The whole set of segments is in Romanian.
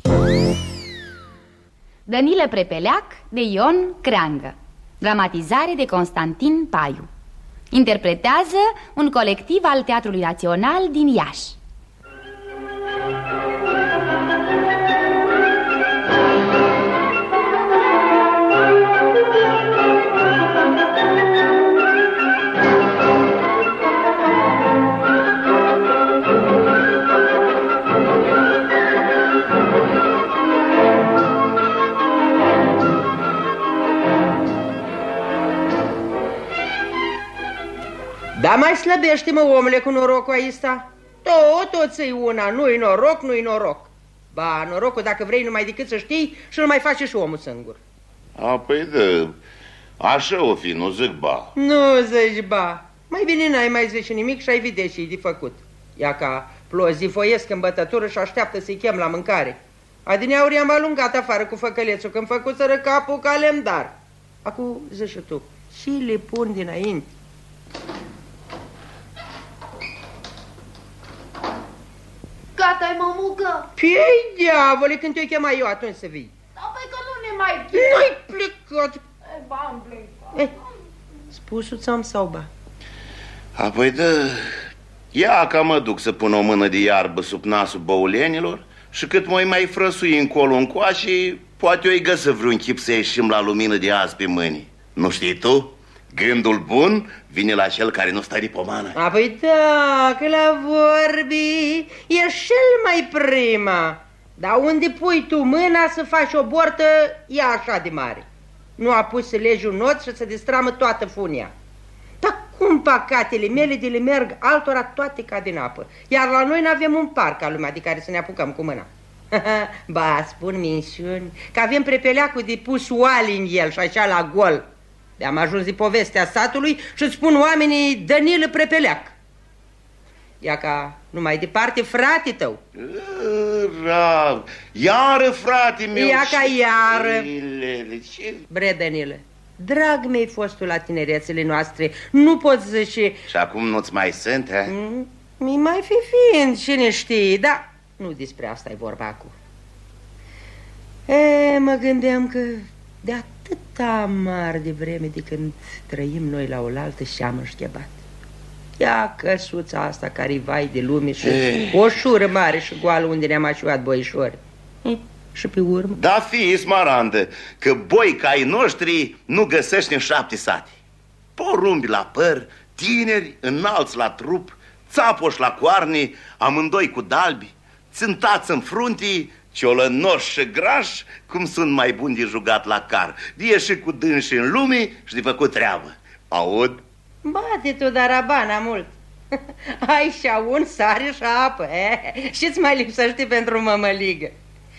copii. Danilă Prepeleac de Ion Creangă. Dramatizare de Constantin Paiu. Interpretează un colectiv al Teatrului Național din Iași Da mai slăbește, mă, omule, cu norocul ăsta. Tot, tot ți una, nu-i noroc, nu-i noroc. Ba, norocul, dacă vrei, numai decât să știi și nu mai face și omul singur. A, păi de, așa o fi, nu zic ba. Nu zici, ba. Mai bine n-ai mai zice nimic și ai vede și de făcut. Ia ca plozifoiesc în bătătură și așteaptă să-i chem la mâncare. Adineauri am alungat afară cu făcălețul când făcuseră capul ca lemdar. Acum, zici tu, și le pun dinainte. Gata-i, mămucă? Păi, diavole, când te-o chema eu, atunci să vii. Da, păi că nu ne mai Nu-i plecat. E, ba, am plecat. Eh, spusul ți-am sau ba? Apoi de, ia ca mă duc să pun o mână de iarbă sub nasul băulenilor și cât mai mai frăsui încolo încoace, poate eu-i găsă vreun chip să ieșim la lumină de azi pe mâini. Nu știi tu? Gândul bun vine la cel care nu stă de pomană. A, păi da, că la vorbi e cel mai prima. Dar unde pui tu mâna să faci o bortă, e așa de mare. Nu a pus să legi un not și să destramă toată funia. Dar cum pacatele mele de le merg altora toate ca din apă? Iar la noi n-avem un parc ca lumea de care să ne apucăm cu mâna. ba, spun minșuni, că avem prepeleacul de pus oali în el și așa la gol. De-am ajuns de povestea satului și îți spun oamenii Danilă Prepeleac. Ia ca numai departe frate tău. Rav, iară frate meu. Ia ca iară. Ilele, ce... Bre, Danilă, drag mi-ai fostul la tinerețele noastre, nu poți zice... Și acum nu-ți mai sunt, he? Mm, Mi mai fi fiind, cine știe, dar nu despre asta e vorba acum. E, mă gândeam că de atâta mare de vreme de când trăim noi la oaltă și am înșchebat. Ia căsuța asta care vai de lume și o șură mare și goală unde ne-am așuat boișori. E, Și pe urmă? Da, fi, smarandă, că boi ca ai noștri nu găsești în șapte sate. Porumbi la păr, tineri, înalți la trup, țapoși la coarne, amândoi cu dalbi, țântați în fruntii, ciolănoși și grași, cum sunt mai buni de jugat la car, de ieși cu dânsi în lume și de făcut treabă. Aud? Bate tu, dar abana mult. Ai și un sare și apă, eh? Și-ți mai lipsește pentru mămăligă.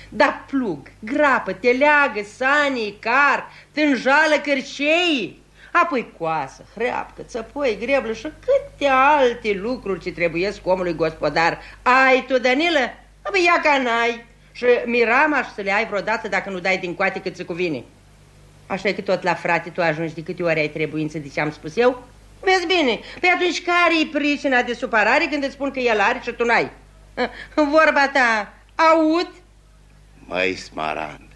Da plug, grapă, teleagă, sanii, car, tânjală, cârcei, apoi coasă, hreapcă, țăpoi, greblă și câte alte lucruri ce trebuiesc omului gospodar. Ai tu, Danilă? Apoi ia ca n-ai. Și mirama să le ai vreodată dacă nu dai din coate cât se cuvine. Așa că tot la frate tu ajungi de câte ori ai trebuință de ce am spus eu? Vezi bine, păi atunci care e pricina de supărare când îți spun că el are și tu n-ai? Vorba ta, aud? Măi, smarandă,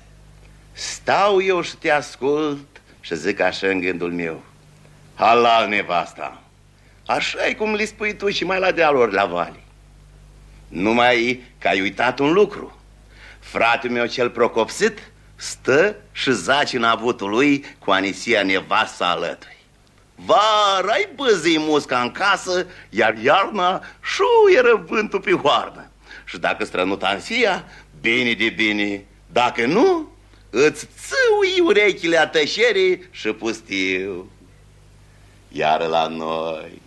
stau eu și te ascult și zic așa în gândul meu. Halal nevasta, așa e cum li spui tu și mai la dealuri la vale. Numai că ai uitat un lucru. Fratele meu cel procopsit stă și zace în avutul lui cu Anisia nevasta alături. Vara ai băzii musca în casă, iar iarna șuieră vântul pe hoarnă. Și dacă strănut Ansia, bine de bine, dacă nu, îți țâui urechile a tășerii și pustiu. Iar la noi,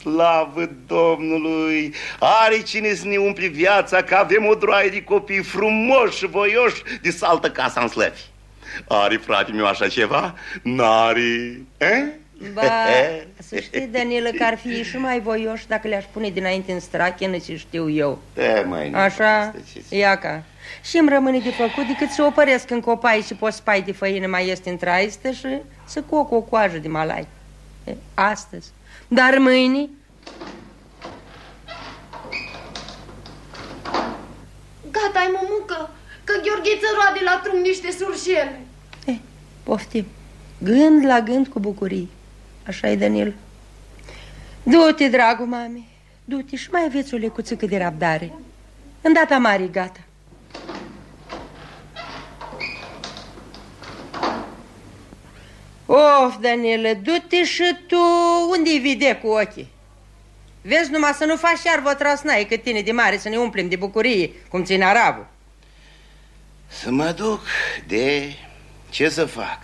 slavă Domnului, are cine să ne umple viața, că avem o droaie de copii frumoși și voioși de saltă casa în slăvi. Are frate meu așa ceva? N-are, eh? Ba, să știi, Danilă, că ar fi și mai voioși dacă le-aș pune dinainte în strachenă ce știu eu. E, mai Așa, iaca. Și îmi rămâne de făcut decât să opăresc în copai și pospai de făină mai este în traistă și să coc o coajă de malai. E, astăzi. Dar mâine... Gata, ai mămucă? că Gheorghiță roade la trunchi niște surșele. Eh, poftim. Gând la gând cu bucurie. așa e Danil. Du-te, dragul mami, du-te și mai aveți o lecuțică de rabdare. Îndata mare, gata. Of, Daniele, du-te și tu unde-i vide cu ochii? Vezi numai să nu faci iar vă trasnai cât tine de mare să ne umplem de bucurie, cum ține arabul. Să mă duc de... ce să fac?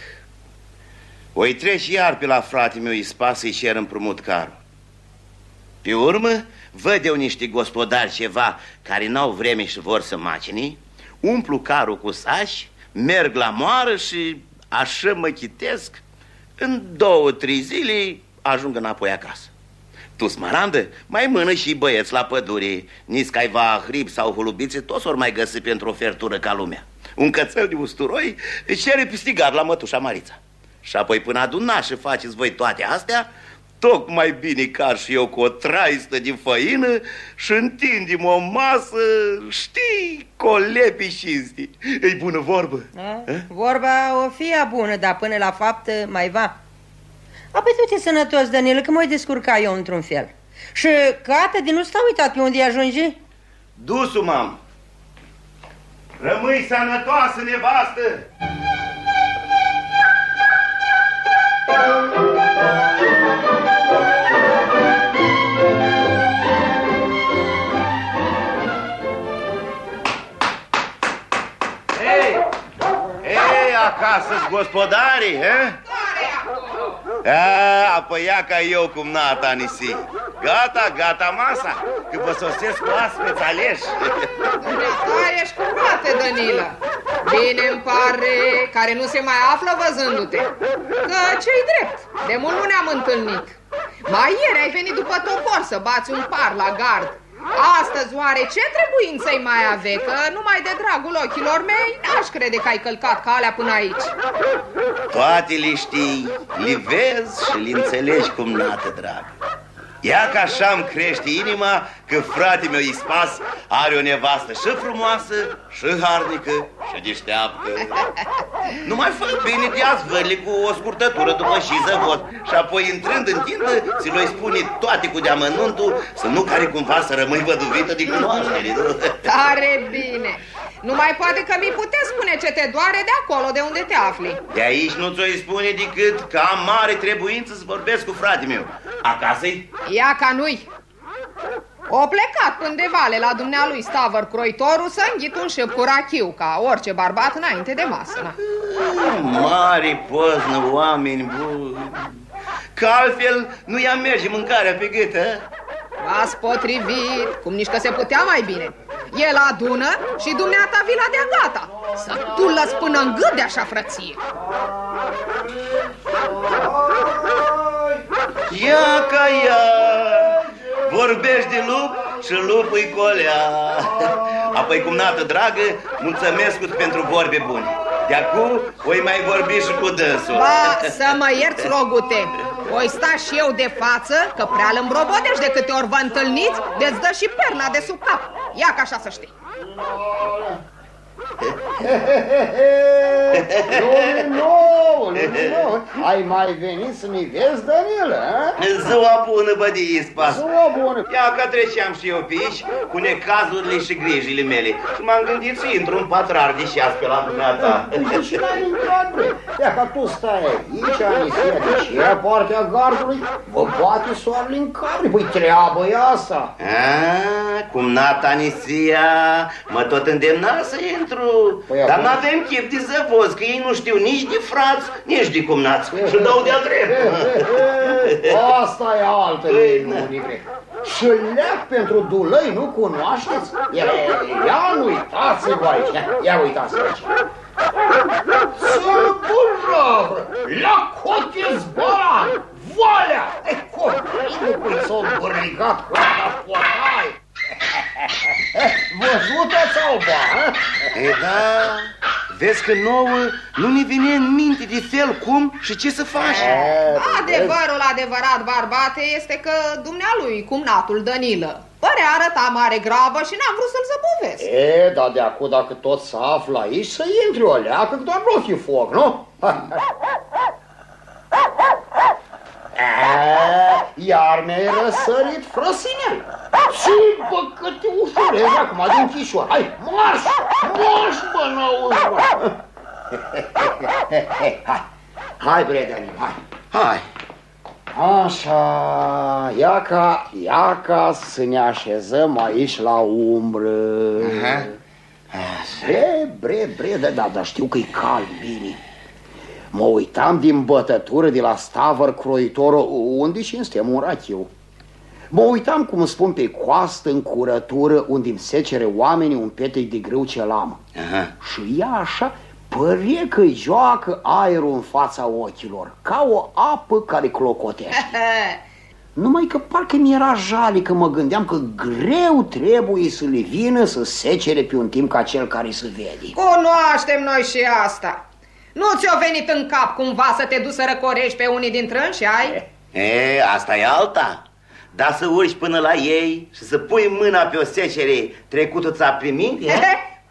Oi treci iar pe la frate meu Ispa să-i cer împrumut carul. Pe urmă, văd eu niște gospodari ceva care n-au vreme și vor să macini, umplu carul cu sași, merg la moară și așa mă chitesc, în două, trei zile ajung înapoi acasă. Tu, smarandă, mai mână și băieți la pădure, nici caiva hrib sau hulubițe, toți ori mai găsi pentru o fertură ca lumea. Un cățel de usturoi își cere pistigar la mătușa Marița. Și apoi până aduna și faceți voi toate astea, tocmai bine ca și eu cu o traistă de făină și întindem o masă, știi, colepi și sti. E bună vorbă? A? Vorba o fie bună, dar până la fapt mai va. Apoi du-te sănătos, Danil, că mă descurca eu într-un fel. Și cată din nu s-a uitat pe unde ajunge? Dusu, mam. Rămâi sănătoasă, nevastă! Ei, acasă-s gospodarii, he? A, apoi ia ca eu cum nata nisi. Gata, gata masa, că vă sosesc cu aspeți aleși. Dumneata ești curate, Danila. Bine îmi pare care nu se mai află văzându-te. Că ce-i drept, de mult nu ne-am întâlnit. Mai ieri ai venit după topor să bați un par la gard. Astăzi oare ce trebuință-i mai ave? Că numai de dragul ochilor mei n-aș crede că ai călcat calea până aici. Toate le știi, le vezi și le înțelegi cum nată, dragă. Ia că așa îmi crește inima că frate meu Ispas are o nevastă și frumoasă, și harnică, și deșteaptă. Nu mai fă bine de azvârli cu o scurtătură după și zăvot și apoi intrând în tindă ți l spune toate cu deamănuntul să nu care cumva să rămâi văduvită de cunoaștere. Nu? Tare bine! Nu mai poate că mi puteți spune ce te doare de acolo de unde te afli. De aici nu ți-o spune decât că am mare trebuință să vorbesc cu frate meu. Acasă-i? Ia ca nu-i. O plecat până de vale la dumnealui Stavăr Croitorul să înghit un șep cu rachiu, ca orice barbat înainte de masă. Na. Mare poznă, oameni buni. Că altfel nu i-am merge mâncarea pe gâtă. V-ați potrivit, cum nici că se putea mai bine. El adună și dumneata vila de gata. Să tu lăs până în gât de așa frăție. Ia ca ea, vorbești de lup și lupul-i colea. Apoi, cum nată dragă, mulțumesc pentru vorbe bune. De acum, voi mai vorbi și cu dânsul. Ba, să mă ierți, rogute. Voi sta și eu de față, că prea îl îmbrobodești de câte ori vă întâlniți, de-ți dă și perna de sub cap. Ia ca așa să știi. Lume nouă, lume nouă. Ai mai venit să mi vezi, Danilă, a? Ziua bună, bădi Ispas. Ziua bună. Ia că treceam și eu pe aici cu necazurile și grijile mele și m-am gândit să intru în patrar de șas pe la dumneata. Uite și n-ai intrat, bre. Ia că tu stai aici, Anisia, de ce e partea gardului? Vă bate soarele în cap, păi treabă e asta. A, cum nata Nisia mă tot îndemna să intru, Păi dar acum- n-avem chip de zăvoz, că ei nu știu nici de frați, nici de cumnați și dau de-a drept. Asta e altă minune, bre. Și șleac pentru dulăi, nu cunoașteți? Ia, ia nu uitați-vă aici, ia, ia uitați-vă aici. Sărburabră, la cotizban, valea, e copilul cu s-o bărligat cu ăsta potai. Văzută sau ba, hă? E, da, vezi că nouă nu ne vine în minte de fel cum și ce să faci. E, Adevărul adevărat, barbate, este că dumnealui, cumnatul Danilă, Părea arăta mare grabă și n-am vrut să-l zăbovesc. E, dar de acum dacă tot să află aici, să intri o leacă, că doar nu fi foc, nu? E, iar mi-ai răsărit frăsinel. Ce bă, că te ușurezi acum din chișor. Hai, marș, marș, bă, n-auzi, bă. Hai, hai, prieteni, hai. Hai, Așa, ia ca, ia ca să ne așezăm aici la umbră. Aha. Bre, bre, bre, da, da, dar știu că e cald, bine. Mă uitam din bătătură de la Stavăr croitorul, unde și suntem un rachiu. Mă uitam, cum spun, pe coastă, în curătură, unde îmi secere oamenii un petec de grâu ce am. Aha. Și ea așa părea că joacă aerul în fața ochilor, ca o apă care clocotește. Numai că parcă mi-era jale că mă gândeam că greu trebuie să le vină să secere pe un timp ca cel care se vede. Cunoaștem noi și asta. Nu ți-o venit în cap cumva să te duci să răcorești pe unii dintre și ai? E, asta e alta. Dar să urci până la ei și să pui mâna pe o secere trecută ți-a primit, e?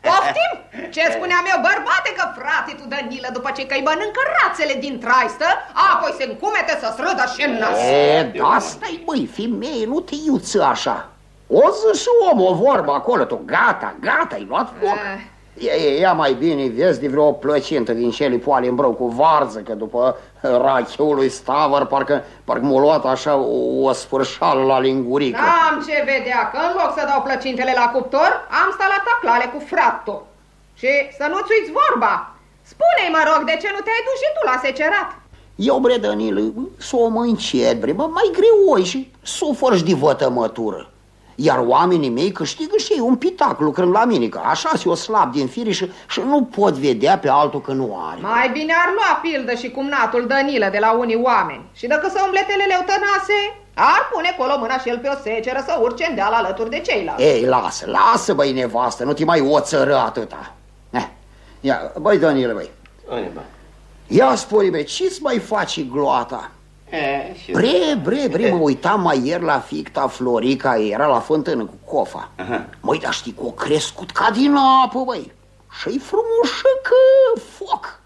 Poftim? Ce spuneam eu, bărbate, că frate tu Danilă, după ce că-i mănâncă rațele din traistă, apoi se încumete să-ți râdă și în nas. E, da, stai, băi, femeie, nu te iuță așa. O zi și om o vorbă acolo, tu gata, gata, ai luat foc. Eh. Ia, ia, ia mai bine, vezi de vreo plăcintă din cele poale în brâu cu varză, că după rachiul lui Stavăr parcă, parcă m-a luat așa o, o spărșală la lingurică. N-am ce vedea, că în loc să dau plăcintele la cuptor, am stat la taclale cu frattul. Și să nu-ți uiți vorba. Spune-i, mă rog, de ce nu te-ai dus și tu la secerat? Eu, bre, Danil, să o mă încet, bre, mă, mai greu și sufăr și de vătămătură. Iar oamenii mei câștigă și ei un pitac lucrând la mine, că așa se o slab din fire și, și nu pot vedea pe altul că nu are. Mai bine ar lua pildă și cumnatul Danilă de la unii oameni. Și dacă să umble telele tănase, ar pune colo mâna și el pe o seceră să urce în deal alături de ceilalți. Ei, lasă, lasă, băi, nevastă, nu te mai oțără atâta. Eh, ia, băi, Danil, băi, Unde, bă? ia spune, băi, ce-ți mai faci gloata? E, și... Bre, bre, bre, mă uitam mai ieri la ficta Florica, era la fântână cu cofa. Aha. Măi, dar știi că o crescut ca din apă, băi. Și-i frumușă că foc.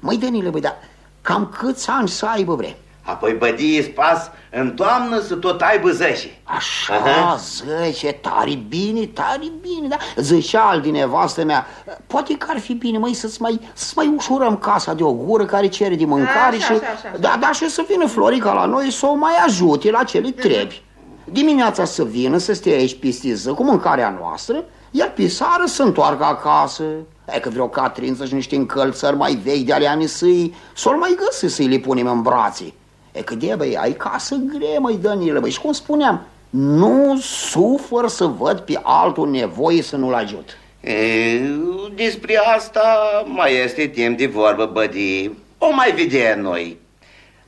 Măi, Danile, băi, dar cam câți ani să aibă, bre? Apoi bădii spas în toamnă să tot aibă zece. Așa, Aha. zice, tare bine, tare bine, da? Zicea al din nevastă mea, poate că ar fi bine, măi, să-ți mai, să mai ușurăm casa de o gură care cere de mâncare Așa, și... așa, așa, așa. Da, da, și să vină Florica la noi să o mai ajute la ce le trebi. Dimineața să vină, să stea aici pistiză cu mâncarea noastră, iar pe seară să întoarcă acasă. E că vreo catrință și niște încălțări mai vechi de ale anisâi, s-or mai găsi să-i le punem în brațe. E că de băi, ai casă grea, măi, Danilă, băi, și cum spuneam, nu sufăr să văd pe altul nevoie să nu-l ajut. E, despre asta mai este timp de vorbă, bădii. O mai vedem noi.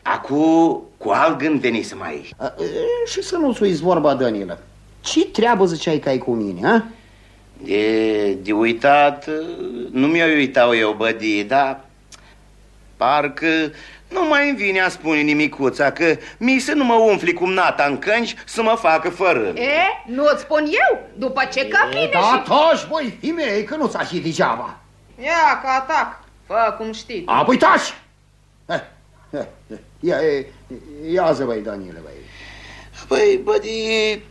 Acum, cu alt gând venisem aici. A, e, Și să nu-ți uiți vorba, Danilă. Ce treabă ziceai că ai cu mine, a? De, de uitat, nu mi-o uitau eu, bădii, dar parcă nu mai îmi vine a spune nimicuța că mi să nu mă umfli cum nata în cânci să mă facă fără. E, nu-ți spun eu, după ce că E, vine da, și... taci, băi, femeie, că nu ți-a și degeaba. Ia, că atac, fă cum știi. A, păi taci! Eh, eh, eh, Ia, e, ia zi, băi, Danile, băi. Păi, bădii,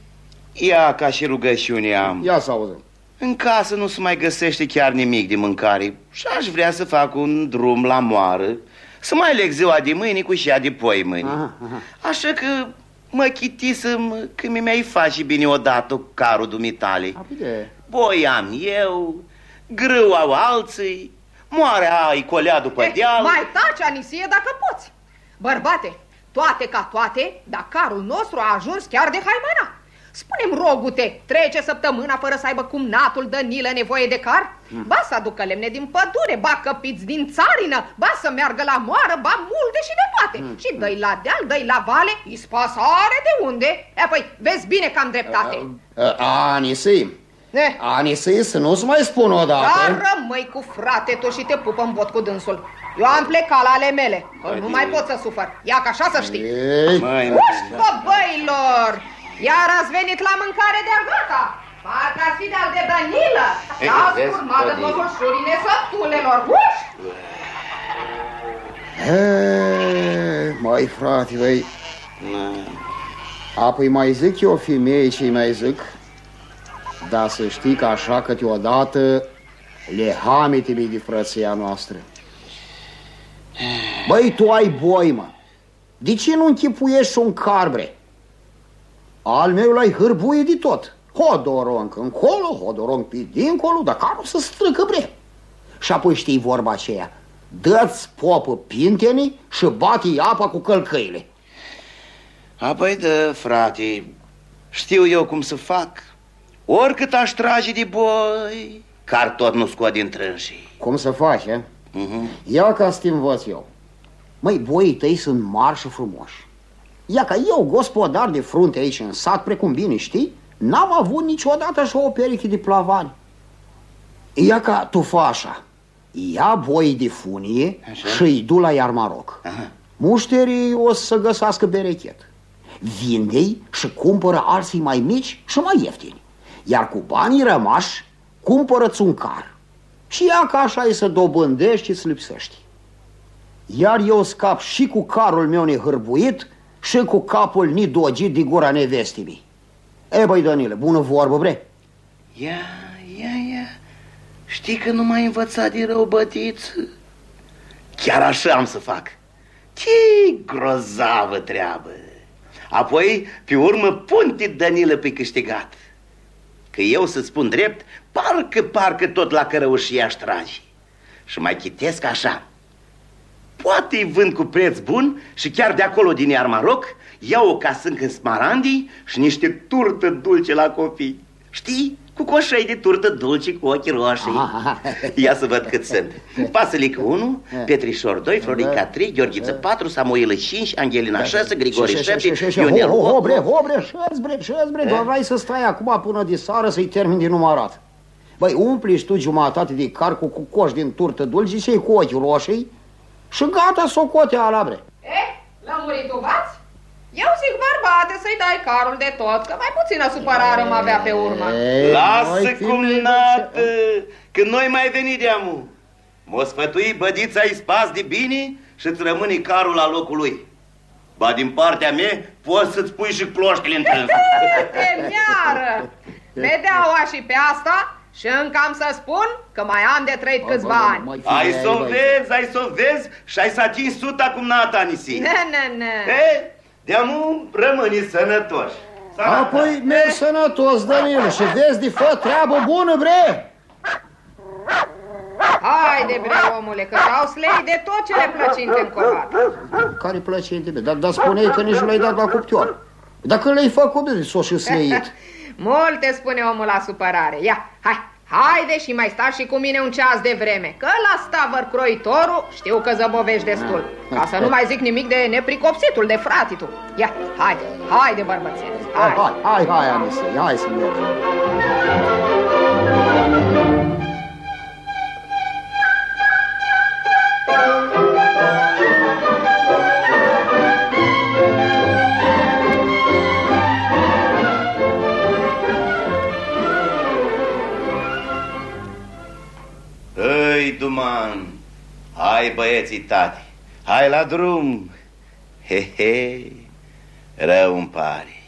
ia ca și rugăciune am. Ia să auzim. În casă nu se mai găsește chiar nimic de mâncare și aș vrea să fac un drum la moară, să mai leg ziua de mâine cu cea de poi mâine. Aha, aha. Așa că mă chitisem că mi-ai face bine odată cu carul dumitale. A, bine. Boi am eu, grâu au alții, moarea ai colea după Eh, deal. Mai taci, Anisie, dacă poți. Bărbate, toate ca toate, dar carul nostru a ajuns chiar de haimana. Spune-mi, rogute, trece săptămâna fără să aibă cumnatul Dănilă nevoie de car? Ba să aducă lemne din pădure, ba căpiți din țarină, ba să meargă la moară, ba multe și de toate. Și dă la deal, dă la vale, ispasare de unde? E, păi, vezi bine că am dreptate. Anisei, Eh, Anisei, să nu-ți mai spun odată. Dar rămâi cu frate tu și te pupă în bot cu dânsul. Eu am plecat la ale mele, că nu mai pot să sufăr. Ia că așa să știi. Ei, Măi, Ușcă, băilor! Iar ați venit la mâncare de-a gata. Parcă ar fi de-al de Danilă. Ei, Dați vezi, urmadă Tony. băbușurile sătulelor. Uși! E, Mai frate, băi, apoi mai zic eu femeie ce mai zic, dar să știi că așa câteodată le hamite de frăția noastră. Băi, tu ai boi, mă. De ce nu închipuiești un carbre? Al meu l-ai hârbuie de tot. Hodoronc încolo, hodoronc pe dincolo, dar carul să strâcă bre. Și apoi știi vorba aceea. Dă-ți popă pintenii și bate apa cu călcăile. Apoi da, frate, știu eu cum să fac. Oricât aș trage de boi, car tot nu scot din trânsii. Cum să faci, e? Mhm. Ia ca să te învăț eu. Măi, boii tăi sunt mari și frumoși. Ia ca eu, gospodar de frunte aici în sat, precum bine știi, n-am avut niciodată așa o pereche de plavani. Ia ca tu fă așa. Ia boii de funie Așa. și îi du la Iarmaroc. Aha. Mușterii o să găsească berechet. Vinde-i și cumpără alții mai mici și mai ieftini. Iar cu banii rămași, cumpără-ți un car. Și ia ca așa e să dobândești și să lipsești. Iar eu scap și cu carul meu nehârbuit și cu capul nidogit de gura nevestii E, băi, Danile, bună vorbă, bre? Ia, ia, ia. Știi că nu m-ai învățat din rău, bătiță? Chiar așa am să fac. Ce grozavă treabă. Apoi, pe urmă, punte Danilă pe câștigat. Că eu să spun drept, parcă, parcă tot la cărăușia aș trage. Și mai chitesc așa. Poate îi vând cu preț bun și chiar de acolo din Iarmaroc iau o casâncă în smarandii și niște turtă dulce la copii. Știi? Cu coșăi de turtă dulce cu ochi roșii. Aha. Ia să văd cât sunt. Pasălică 1, Petrișor 2, Florica 3, Gheorghiță 4, Samuilă 5, Angelina 6, Grigori 7, Ionel Ho, ho, 8. bre, ho, bre, șeți, bre, șeți, bre, doar vrei să stai acum până de seară să-i termin din numărat. Băi, umpli tu jumătate de car cu, cu coș din turtă dulce și cu ochi roșii și gata socoteala, bre. Eh, lămurit uvați? Eu zic, bărbate, să-i dai carul de tot, că mai puțină supărare mă avea pe urmă. Ei, Lasă noi, cum fii nată, că noi mai venit de amu. M-o sfătui bădița îi spas de bine și îți rămâne carul la locul lui. Ba din partea mea poți să-ți pui și cloștile în trâns. Temiară! Vedeaua și pe asta și încă am să spun că mai am de trăit câțiva ani. Mai Ai fii, să o băi. vezi, ai să o vezi și ai să atingi suta cum n-a Tanisi. Ne, ne, ne. E, de-amu rămâni sănătoși. Sănătate. Apoi mergi sănătos, Danil, și vezi de fă treabă bună, bre! Haide, bre, omule, că dau slei de tot ce le plăcinte în colat. Care plăcinte, bre? Dar, dar spuneai că nici nu l-ai dat la cuptor. Dacă le-ai făcut, bre, s-o și sleit. Multe spune omul la supărare. Ia, hai, haide și mai sta și cu mine un ceas de vreme, că la stavăr croitorul știu că zăbovești destul. Ca să nu mai zic nimic de nepricopsitul, de fratitul. Ia, haide, haide, bărbățel, Hai, hai. hai, hai, hai, Anisei, hai să mergem. Duman, hai băieții tati, hai la drum. He, he, rău îmi pare,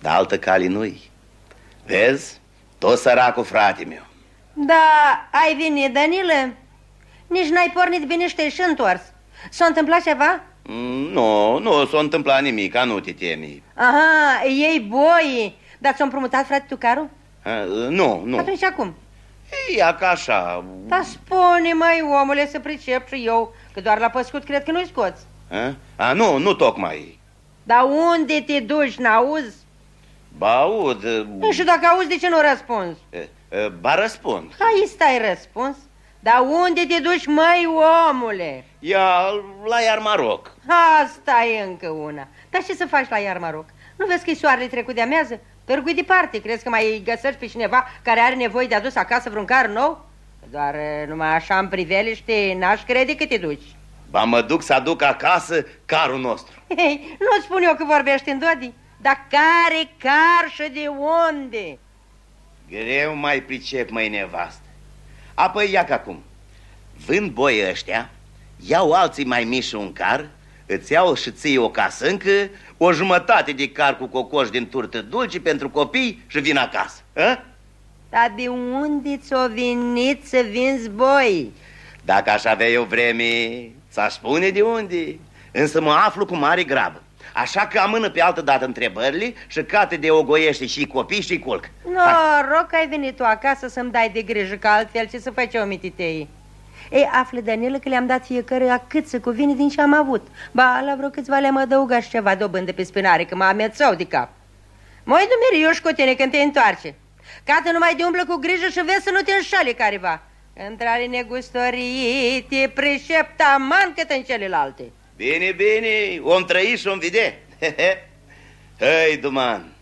dar altă cali nu-i. Vezi, tot săracul frate meu. Da, ai venit, Danilă? Nici n-ai pornit bine și te-ai și întors. S-a întâmplat ceva? Mm, Nu, nu s-a întâmplat nimic, nu te temi. Aha, ei boi. Dar ți-a împrumutat frate tu carul? A, Nu, nu. Atunci acum? Ia ca așa. Dar spune, mai omule, să pricep și eu, că doar la păscut cred că nu-i scoți. A? A, nu, nu tocmai. Dar unde te duci, n-auzi? Ba, aud, Nu știu dacă auzi, de ce nu răspunzi? e, e, ba răspund. Hai, stai răspuns. Dar unde te duci, măi, omule? Ia la Iarmaroc. Asta e încă una. Dar ce să faci la Iarmaroc? Nu vezi că-i soarele trecut de amează? Târgui departe. Crezi că mai găsești pe cineva care are nevoie de adus acasă vreun car nou? Doar e, numai așa în priveliște n-aș crede că te duci. Ba mă duc să aduc acasă carul nostru. Hei, nu-ți spun eu că vorbești în dodi. Dar care car și de unde? Greu mai pricep, mai nevastă. Apoi ia acum. Vând boi ăștia, iau alții mai mici un car, îți iau și ții o casâncă, o jumătate de car cu cocoș din turtă dulci pentru copii și vin acasă. A? Dar de unde ți-o venit să vinzi boi? Dacă aș avea eu vreme, ți-aș spune de unde. Însă mă aflu cu mare grabă. Așa că amână pe altă dată întrebările și cate de ogoiește și copii și culc. Noroc că ai venit tu acasă să-mi dai de grijă, că altfel ce să faci omititei? Ei, află, Daniela, că le-am dat fiecare cât să cuvine din ce am avut. Ba, la vreo câțiva le-am adăugat și ceva dobândă pe spinare, că mă amețau de cap. Măi, dumeriuș cu tine când te întoarce. Cată numai de umblă cu grijă și vezi să nu te înșale careva. Între negustorii te preșept aman cât în celelalte. Bine, bine, om trăi și om vede. Hei, Duman,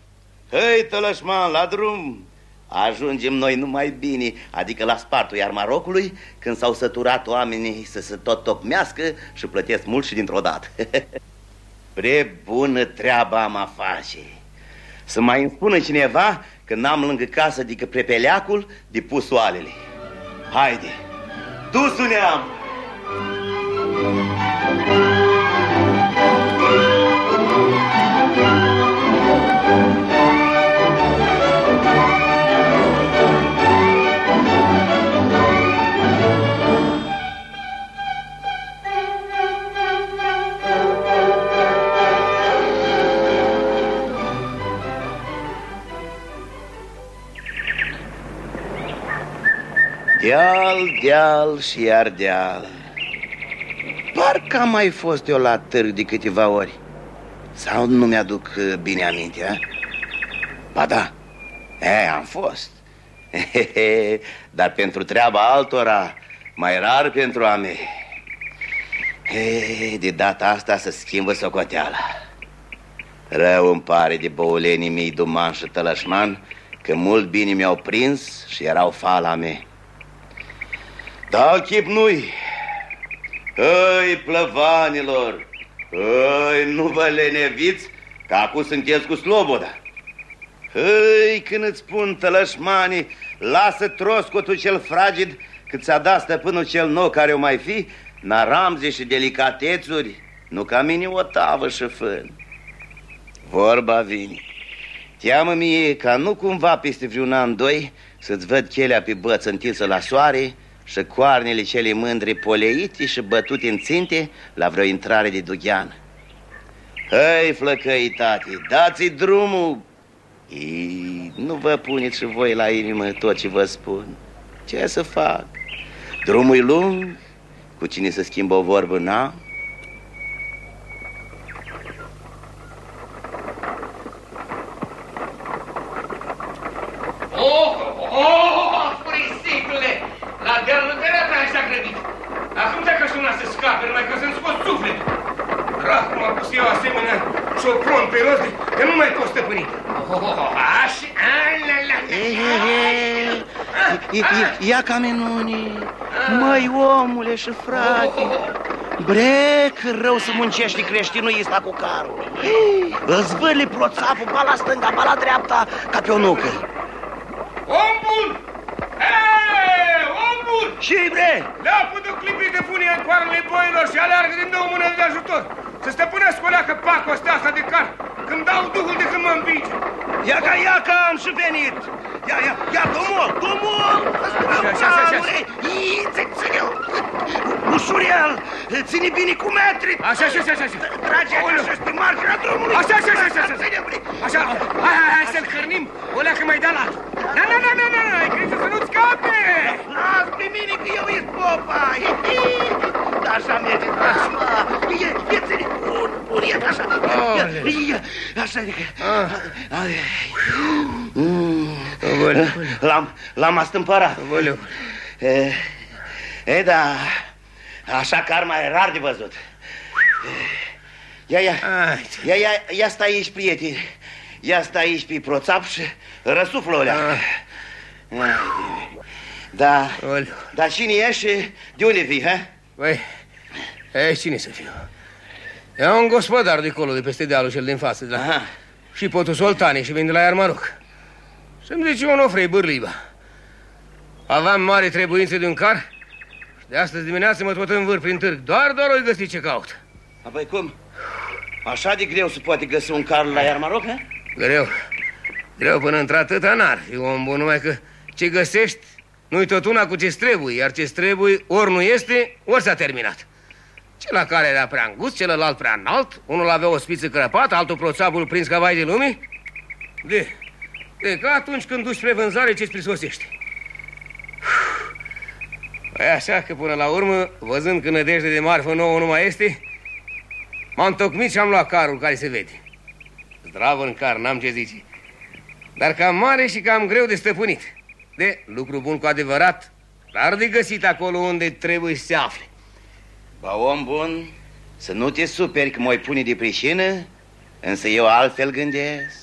hei, tălășman, la drum. Ajungem noi numai bine, adică la spartul iar Marocului, când s-au săturat oamenii să se tot tocmească și plătesc mult și dintr-o dată. Pre bună treaba am a face. Să mai îmi spună cineva că n-am lângă casă decât prepeleacul de pusoalele. Haide, dusul neam! Deal, deal și iar deal. Parcă am mai fost eu la târg de câteva ori. Sau nu mi-aduc uh, bine aminte, a? Ba da, e, am fost. Dar pentru treaba altora, mai rar pentru a mea e, De data asta să schimbă socoteala. Rău îmi pare de băulenii mei Duman și Tălășman Că mult bine mi-au prins și erau fala mea da, chip nu-i. Hăi, plăvanilor, hăi, nu vă leneviți, că acum sunteți cu sloboda. Hăi, când îți spun tălășmanii, lasă troscotul cel fragid, cât ți-a dat stăpânul cel nou care o mai fi, naramze și delicatețuri, nu ca mine o tavă și fân. Vorba vine. Teamă mie ca nu cumva peste vreun an, doi, să-ți văd chelea pe băță întinsă la soare și coarnele cele mândre poleite și bătute în ținte la vreo intrare de dugheană. Hăi, flăcăitate, dați drumul! Ei, nu vă puneți și voi la inimă tot ce vă spun. Ce să fac? Drumul e lung, cu cine să schimbă o vorbă n-am. Oh, oh, frisicule! La derlătărea ta așa grăbit. Acum dacă suna să scape, numai că să-mi scot suflet. Rah, cum am pus eu asemenea șopron pe rost, că nu mai pot stăpâni. Oh, așa, la, la, Ia ca minuni, măi omule și frate, Brec, rău să muncești creștinul ăsta cu carul. Îți zvârli proțapul, ba la stânga, ba la dreapta, ca pe o nucă. Om bun! Hei, om bun! Ce-i bre? Leapă de clipii de pune în coarele boilor și aleargă din două mâne de ajutor. Să stăpânească o leacă pacul ăsta asta de car. Când dau duhul de când mă împinge. Ia ca, ia ca am și venit. Ia, ia, ia, domol, domol! Așa, așa, așa, așa. Ține, ușurel, ține bine cu metri. Așa, așa, așa, așa. Trage așa pe marginea drumului. Așa, așa, așa, așa. Ține, bre. Așa, hai, hai, hai să-l hărnim. O leacă mai de la altul. Na, na, na, na, na, na, ai crezut să nu-ți scape. Las pe mine că eu ești popa. Așa merge treaba. E, e, ține, bun, bun, e așa. Ia, ia, Așa, adică. L-am, l-am astâmpărat. E, e, da, așa că ar mai rar de văzut. Ia, ia, ia, ia, ia stai aici, prieteni. Ia stai aici pe proțap și răsuflă o leacă. Da, dar cine ești și de unde vii, ha? Băi, e, cine să fiu? E un gospodar de acolo, de peste dealul cel din față, da? Aha. și potul Soltane și vin de la Iarmaroc. Să-mi zice Onofrei Bârliba. Aveam mare trebuință de un car și de astăzi dimineață mă tot învâr prin târg. Doar, doar o găsi ce caut. Apoi cum? Așa de greu se poate găsi un car la Iarmaroc, he? Greu. Greu până într-atâta n-ar fi om bun, numai că ce găsești nu-i tot una cu ce trebuie, iar ce trebuie ori nu este, ori s-a terminat. Cel care era prea îngust, celălalt prea înalt, unul avea o spiță crăpată, altul proțapul prins ca vai de lume. De, de ca atunci când duci spre vânzare ce-ți prisosește. Păi așa că până la urmă, văzând că nădejde de marfă nouă nu mai este, m-am tocmit și am luat carul care se vede. Zdravă în car, n-am ce zice. Dar cam mare și cam greu de stăpânit. De lucru bun cu adevărat, dar de găsit acolo unde trebuie să se afle. Ba, om bun, să nu te superi că mă pune de prișină, însă eu altfel gândesc.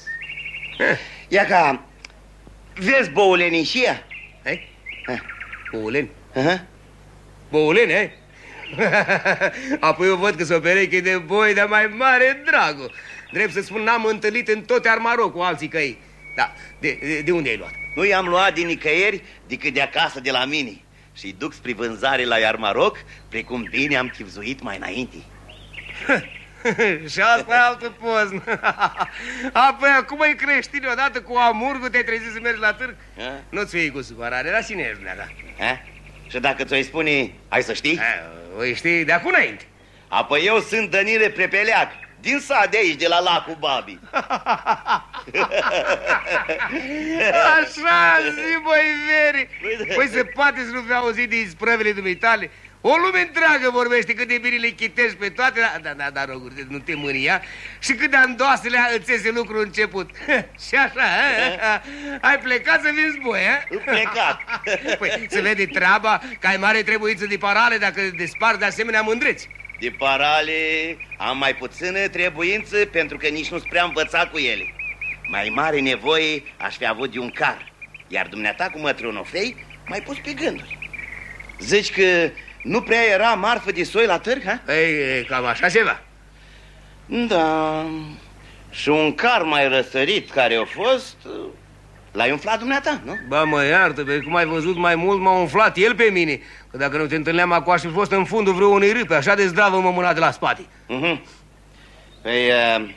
Ia ca, vezi boulenii și ea? Hai? Ha. Bouleni? Aha. Bouleni, hai? Apoi eu văd că s-o pereche de boi, dar mai mare dragul. Drept să spun, n-am întâlnit în tot Armaro cu alții căi. Da, de, de, de unde ai luat? Nu i-am luat din nicăieri decât de acasă de la mine și duc spre vânzare la Iarmaroc, precum bine am chipzuit mai înainte. și asta e altă poznă. Apoi acum e creștin odată cu amurgul, te-ai trezit să mergi la târg? Ha? Nu-ți fii cu supărare, la cine ești, da? Ha? Și dacă ți-o spune, ai să știi? O știi de acum înainte. Apoi eu sunt Dănire Prepeleac, din sat de aici, de la lacul Babi. Așa zi, băi, veri. Păi da. Păi se poate să nu fi auzit de isprăvele dumitale? O lume întreagă vorbește cât de bine le chitești pe toate, da, da, da, da roguri, nu te mânia, și cât de andoasele îți iese lucru început. și așa, a? ai plecat să vinzi boi, a? Plecat. Păi se vede treaba că ai mare trebuință de parale dacă despar de asemenea mândreți. De parale am mai puțină trebuință pentru că nici nu-s prea învățat cu ele. Mai mare nevoie aș fi avut de un car, iar dumneata cu mătrânofei mai pus pe gânduri. Zici că nu prea era marfă de soi la târg, ha? Ei, e cam așa ceva. Da, și un car mai răsărit care a fost, l-ai umflat dumneata, nu? Ba mă iartă, pe cum ai văzut mai mult m-a umflat el pe mine Că dacă nu te întâlneam acum aș fi fost în fundul vreo unei râpe Așa de zdravă mă mâna de la spate Uh-huh. Păi, uh,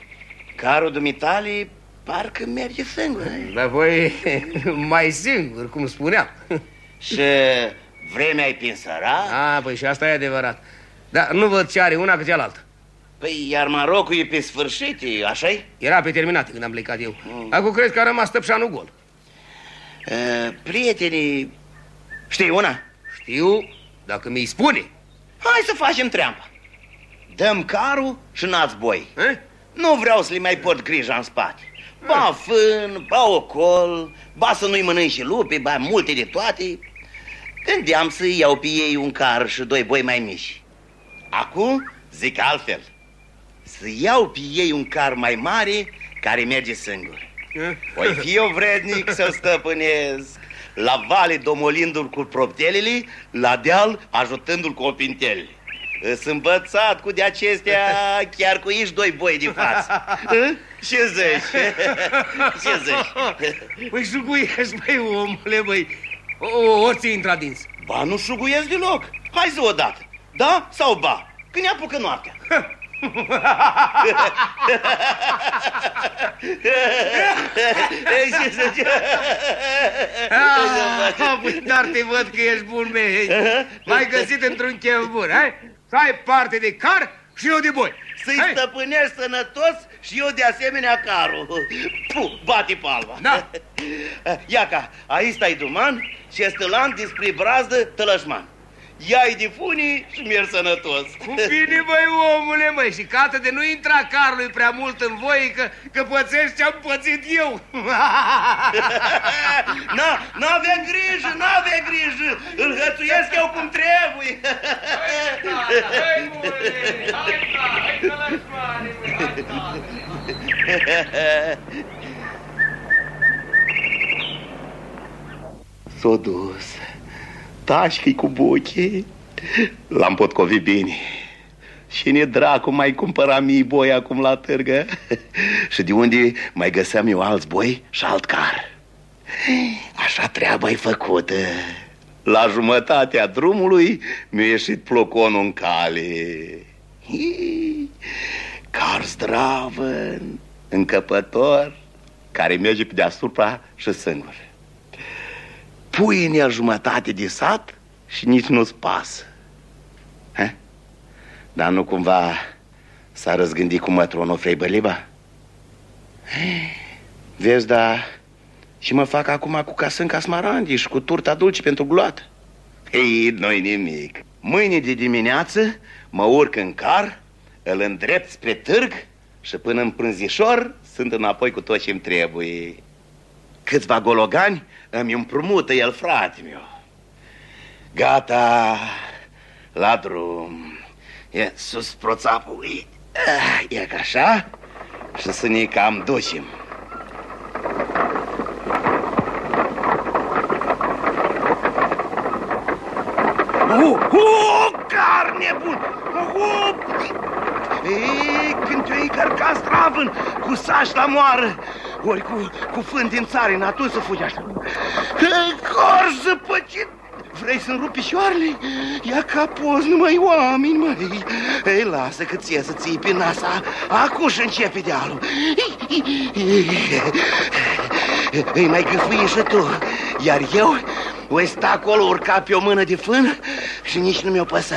carul dumitale parcă merge singur. eh? Dar voi mai singur, cum spuneam Și vremea ai pinsăra? A, păi și asta e adevărat Dar nu văd ce are una că cealaltă Păi, iar Marocul e pe sfârșit, așa-i? Era pe terminate când am plecat eu Acum cred că a rămas tăpșanul gol Uh, prietenii... Știi una? Știu, dacă mi-i spune Hai să facem treaba. Dăm carul și n-ați boi. eh? Nu vreau să le mai pot grija în spate. Ba fân, ba ocol, ba să nu-i mănânci și lupi, ba multe de toate. Gândeam să iau pe ei un car și doi boi mai mici. Acum zic altfel. Să iau pe ei un car mai mare care merge singur. Eh? Voi fi eu vrednic să-l stăpânesc. La vale domolindu-l cu proptelele, la deal ajutându-l cu opintele. Îs învățat cu de acestea, chiar cu ești doi boi de față. Hă? Ce zici? Ce zici? Păi șuguiești, băi, omule, băi o, o, ori ți intrat dins Ba, nu șuguiesc deloc. Hai zi odată. Da sau ba? Când ne apucă noaptea. Ce zici? Ah, păi, dar te văd că ești bun, mei. M-ai găsit într-un chef bun, hai? Să ai parte de car și eu de boi. Să-i Hai. stăpânești sănătos și eu de asemenea carul. Puh, bate palma. Da. Iaca, aici stai duman și estălan despre brazdă tălășman. Ia-i de funii și mergi sănătos. Cu bine, băi, omule, măi, și cată de nu intra carului prea mult în voi, că, că pățești ce-am pățit eu. Na, n-avea grijă, n-avea grijă. Îl hățuiesc eu cum trebuie. Hai, bune, hai, hai, călășmane, băi, hai, hai. S-o dus. Tașchi cu buche. L-am potcovit bine. Și ne dracu mai cumpăra mii boi acum la târgă. Și de unde mai găseam eu alți boi? Și alt car. Așa treaba e făcută. La jumătatea drumului mi-a ieșit ploconul în cale. Hii, Car zdravă, încăpător Care merge pe deasupra și singur Pui în el jumătate de sat și nici nu-ți pasă Ha? Dar nu cumva s-a răzgândit cu mătronul Frei Băliba? Vezi, da, și mă fac acum cu casânca smarandi și cu turta dulce pentru gloată. Ei, noi nimic. Mâine de dimineață mă urc în car, îl îndrept spre târg și până în prânzișor sunt înapoi cu tot ce-mi trebuie. Câțiva gologani îmi împrumută el, frate meu. Gata, la drum. E sus proțapul. E, e ca așa și să ne cam ducem. Oh, oh, carne bun! Oh, Ei, când te iei cărca stravân, cu saș la moară, ori cu, cu fânt din țară, în atunci să fugi așa. Cor zăpăcit! Vrei să-mi rupi picioarele? Ia ca poz numai oameni, măi. Ei, lasă că ție să ții pe nasa. Acuși începe dealul. Îi mai gâfâie și tu. Iar eu voi sta acolo urca pe o mână de fân și nici nu mi-o păsă.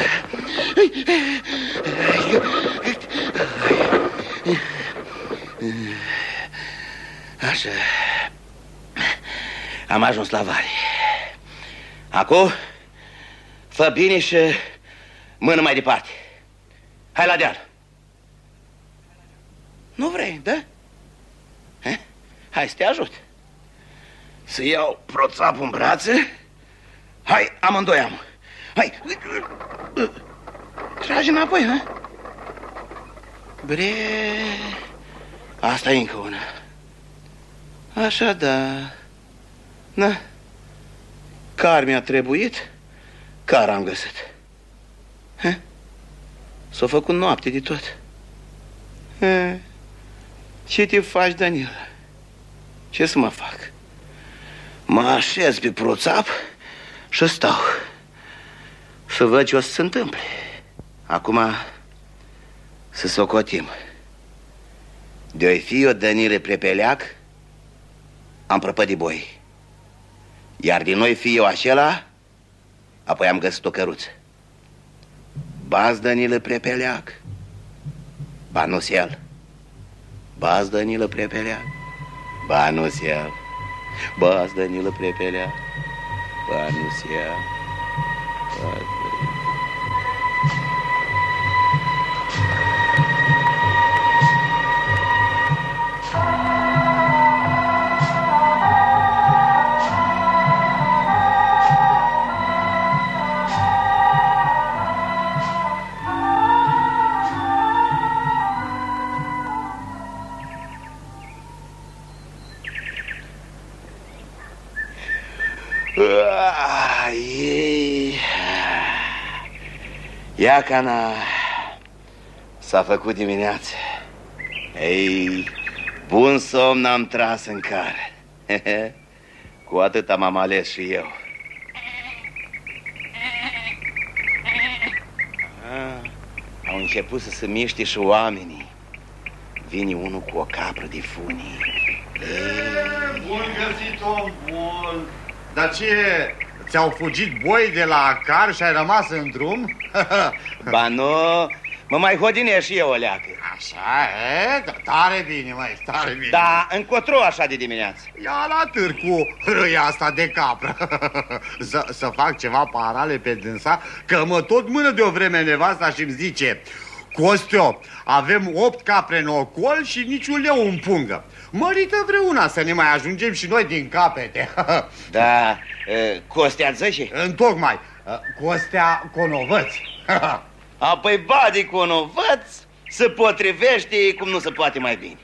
Așa. Am ajuns la vale. Acum, fă bine și mână mai departe. Hai la deal. Nu vrei, da? He? Hai să te ajut. Să iau proțapul în brațe. Hai, amândoi am. Hai. Tragi înapoi, ha? Bre... Asta e încă una. Așa, da. Na. Car mi-a trebuit, car am găsit. S-a făcut noapte de tot. He? Ce te faci, Daniel? Ce să mă fac? Mă așez pe proțap și stau. Să văd ce o să se întâmple. Acum să socotim. De-o fi o Danile Prepeleac, am prăpădit boi. Iar din noi fi eu acela, apoi am găsit o căruță. Baz Danilă Prepeleac, ba nu el. Baz Danilă Prepeleac, ba nu el. Baz Danilă Prepeleac, ba nu el. Baz Iacana s-a făcut dimineață. Ei, bun somn am tras în care. Cu atât m-am ales și eu. Ah, au început să se miște și oamenii. Vine unul cu o capră de funii. E, bun găsit, om bun. Dar ce, ți-au fugit boi de la car și ai rămas în drum? ba nu, mă mai hodine și eu o leacă. Așa, e, da, tare bine, măi, tare bine. Da, încotro așa de dimineață. Ia la târg cu râia asta de capră. să, să fac ceva parale pe dânsa, că mă tot mână de o vreme nevasta și îmi zice... Costio, avem opt capre în ocol și niciun leu în pungă. Mărită vreuna să ne mai ajungem și noi din capete. da, Costea Zășe? Întocmai, Costea Conovăț. Apoi badi Conovăț se potrivește cum nu se poate mai bine.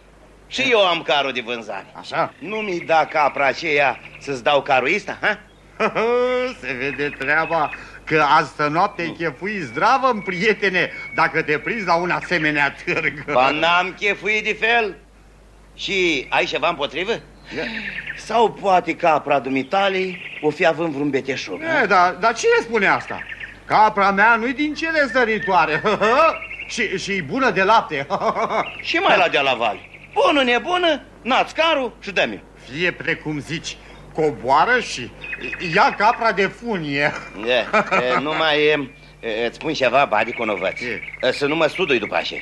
Și eu am carul de vânzare. Așa? Nu mi da capra aceea să-ți dau carul ăsta, ha? Se vede treaba că astă noapte ai chefuit zdravă, prietene, dacă te prinzi la un asemenea târg. Ba n-am chefuit de fel. Și ai ceva împotrivă? Sau poate capra dumitalii o fi având vreun beteșug. E, dar, dar cine spune asta? Capra mea nu-i din cele săritoare. și, și bună de lapte. și mai la de la vali. Bună, nebună, nați carul și dă-mi. Fie precum zici, coboară și ia capra de funie. E, e, nu mai e, îți spun ceva, Badi Conovăț. Să nu mă studui după așa.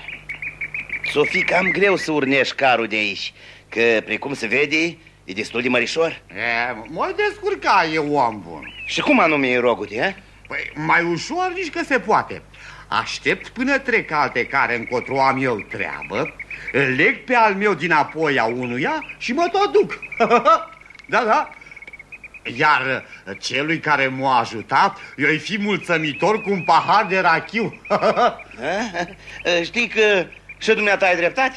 S-o fi cam greu să urnești carul de aici, că, precum se vede, e destul de mărișor. E, mă descurca, e om bun. Și cum anume e rogul he? Păi, mai ușor nici că se poate. Aștept până trec alte care încotro am eu treabă, îl leg pe al meu din apoi a unuia și mă tot duc. da, da. Iar celui care m-a ajutat, eu îi fi mulțămitor cu un pahar de rachiu. Știi că și dumneata ai dreptate?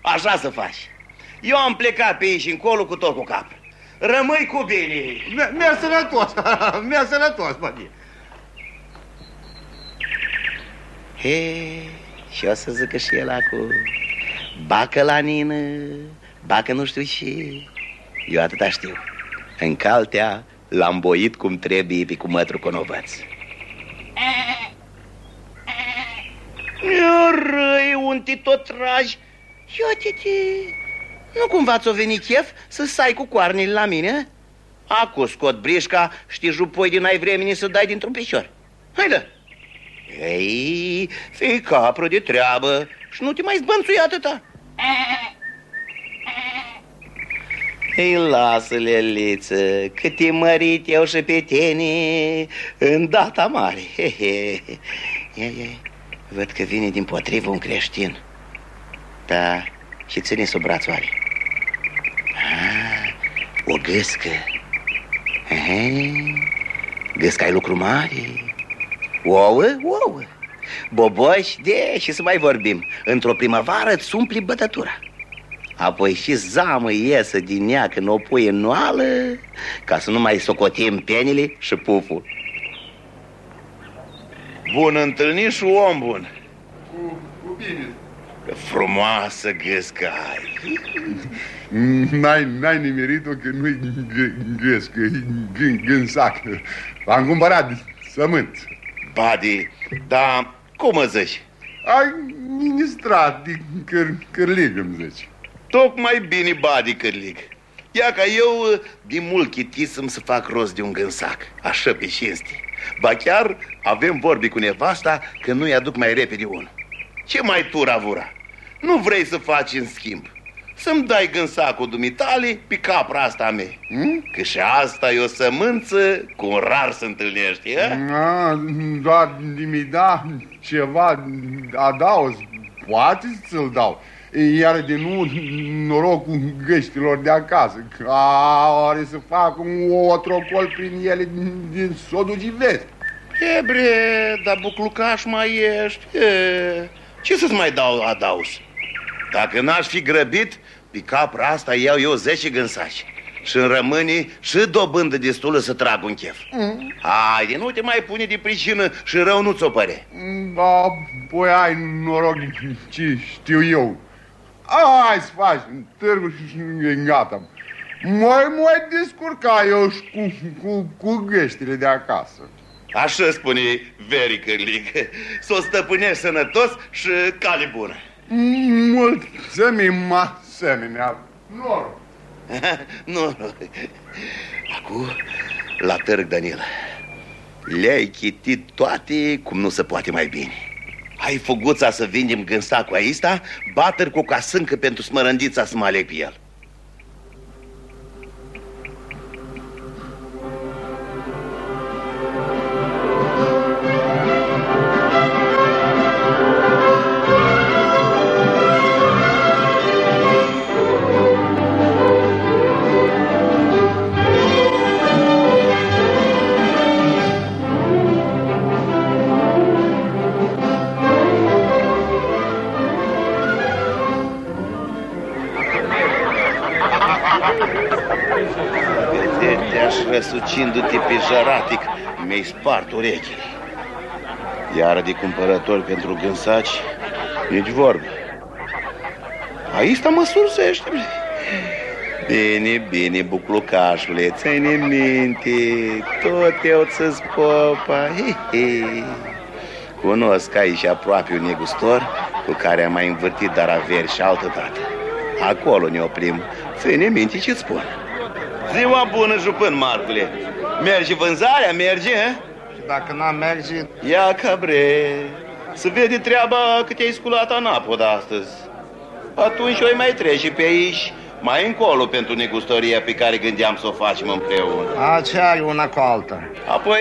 Așa să faci. Eu am plecat pe aici încolo cu tot cu cap. Rămâi cu bine. Mi-a sănătos, mi-a sănătos, bădie. He, și o să zică și el acum, bacă la nină, bacă nu știu ce. Eu atâta știu. În caltea l-am boit cum trebuie pe cu mătru conovăț. Răi, unti tot tragi. Iute-te, nu cumva ți-o venit chef să stai cu coarnele la mine? Acu scot brișca și te jupoi din ai vremeni să dai dintr-un picior. Haide! Ei, fii capru de treabă și nu te mai zbânțui atâta. Ei, lasă-le, Liță, că te mărit eu și pe tine în data mare. He, he. Ia, ia, văd că vine din potrivă un creștin. Da, și ține sub brațoare. Ah, o găscă. Găscă ai lucru mare. Ouă, ouă. Boboși, de și să mai vorbim. Într-o primăvară îți umpli bătătura. Apoi și zamă iesă din ea când o pui în noală Ca să nu mai socotim penile și puful. Bun întâlnit și om bun. Cu, cu bine. Frumoasă găscă ai. N-ai, n-ai nimerit-o că nu-i găscă, e gânsac. L-am cumpărat sământ. Badi, dar cum îți zici? Ai ministrat din căr, cărlig, îmi zici Tocmai bine, Badi, cărlig Ia ca eu din mult chitism să fac rost de un gânsac Așa pe cinste Ba chiar avem vorbi cu nevasta că nu-i aduc mai repede unul Ce mai tura vura? Nu vrei să faci în schimb să-mi dai gânsacul dumitale pe capra asta a mea hmm? Că și asta e o sămânță cu un rar să întâlnești e? A, Doar mi da ceva adaos Poate să-l dau iar de nu norocul găștilor de acasă, care să fac un otrocol prin ele din, din sodul de vest. E bre, dar buclucaș mai ești. E, ce să-ți mai dau adaus? Dacă n-aș fi grăbit, pe capra asta iau eu 10 gânsaci și îmi rămâne și dobândă destulă să trag un chef. Mm. Haide, nu te mai pune de pricină și rău nu ți-o pare. Da, păi ai noroc ce știu eu. Hai să faci târgul și gata. Mai mai descurca eu și cu, cu, cu găștile de acasă. Așa spune Vericărlic. Să o stăpânești sănătos și cale bună. Mulțumim asemenea. Noroc. Noroc. Acum, la târg, Danila. Le-ai chitit toate cum nu se poate mai bine. Ai fuguța să vindem gânsacul aista, batări cu casâncă pentru smărândița să mă aleg pe el. Răsucindu-te pe jăratic, mi-ai spart urechile. Iar de cumpărători pentru gânsaci, nici vorbă. Aici mă sursește. Bine, bine, buclucașule, ține minte, tot eu ți popa, he, he. Cunosc aici aproape un negustor cu care am mai învârtit dar averi și altă dată. Acolo ne oprim, ține minte ce-ți spun. Ziua bună, jupân, Marcule. Merge vânzarea, merge, he? Și dacă n-am merge, Ia cabre, să vede treaba că te-ai sculat anapod astăzi. Atunci o mai trece pe aici, mai încolo pentru negustoria pe care gândeam să o facem împreună. aceea are una cu alta. Apoi,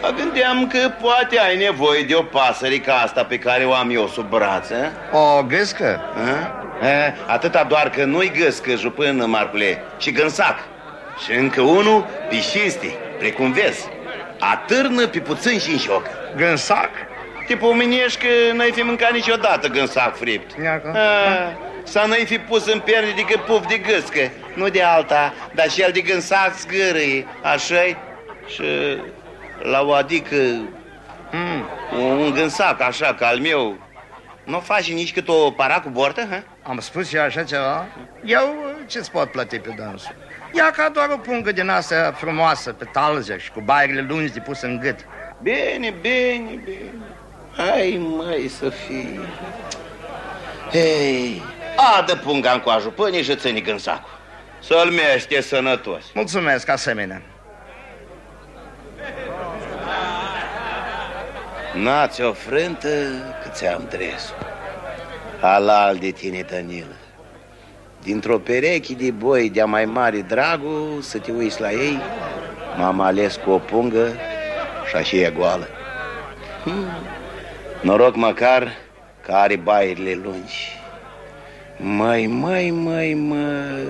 mă gândeam că poate ai nevoie de o pasăre ca asta pe care o am eu sub braț, eh? O gâscă? A? E, atâta doar că nu-i găscă, jupân, Marcule, ci gânsac. Și încă unul, pișisti, precum vezi. Atârnă pe puțin și în șoc. Gânsac? Te pomenești că n-ai fi mâncat niciodată gânsac fript. Iacă. A, Să n-ai fi pus în perne decât puf de gâscă, nu de alta, dar și el de gânsac zgârâie, așa Și la o adică Hmm. un gânsac așa ca al meu, nu faci nici cât o para cu bortă, ha? Am spus eu așa ceva? Eu ce-ți pot plăti pe dânsul? Ia ca doar o pungă din asta frumoasă, pe talză și cu baierile lungi de pus în gât. Bine, bine, bine. Hai mai să fii. Hei, adă punga în coajul pânii și ține gânsacul. Să-l mește sănătos. Mulțumesc, asemenea. N-ați o frântă că ți-am dresul. Halal de tine, Danilă. Dintr-o pereche de boi de-a mai mare dragul să te uiți la ei, m-am ales cu o pungă și așa e goală. Hmm. Noroc măcar că are bairile lungi. Mai, mai, mai, mai...